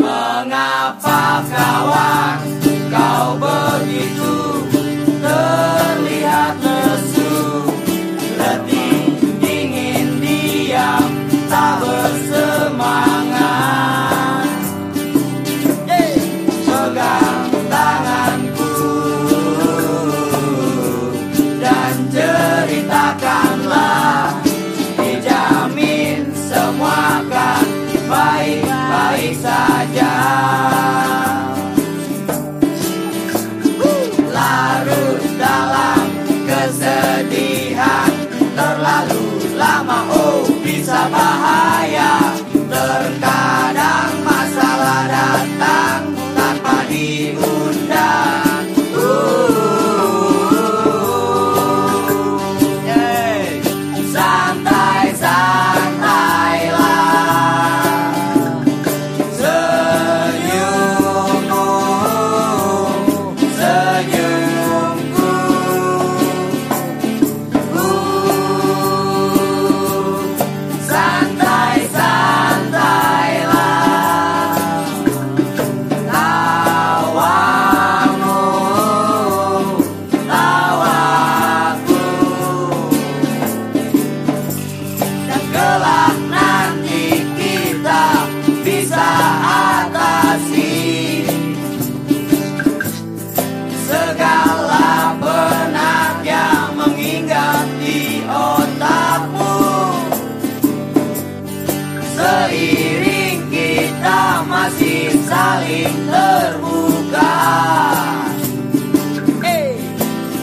Mengapa kawan? saja. Seiring kita masih saling terbuka. Hey.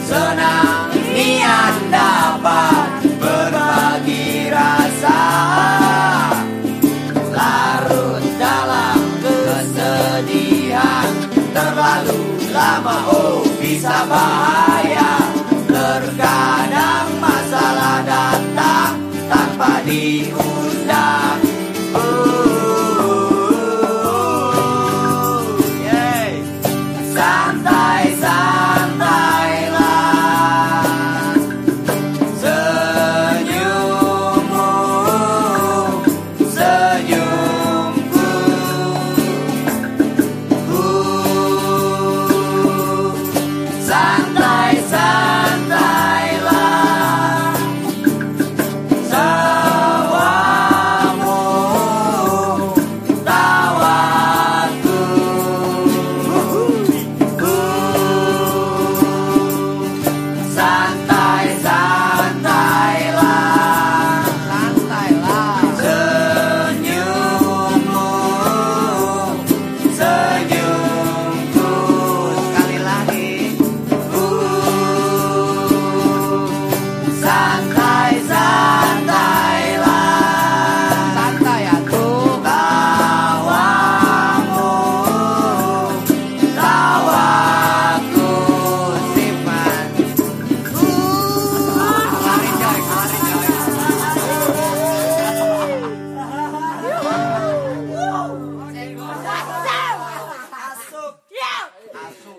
Senang niat dapat berbagi rasa. Larut dalam kesedihan. Terlalu lama oh bisa bahagia sign.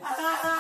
Ha ha ha!